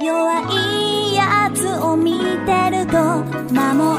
弱いやつを見てると守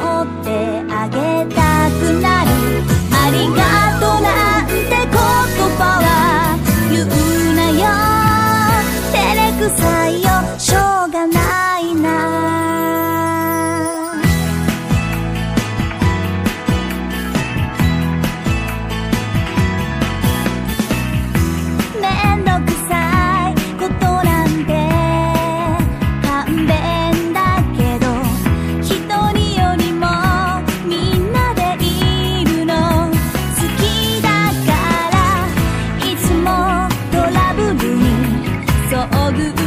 all the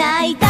泣いた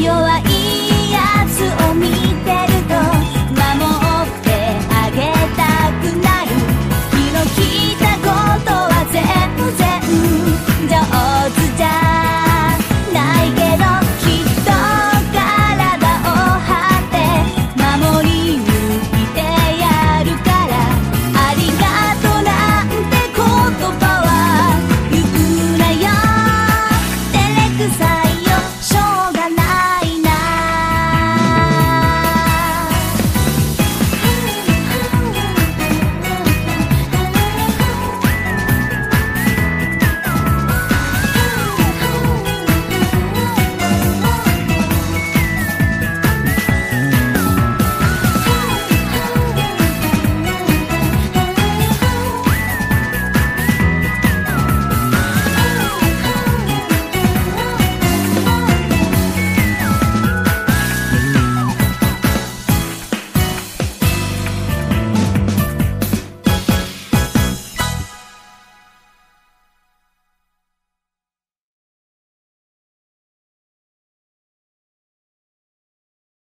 弱いやつを見てる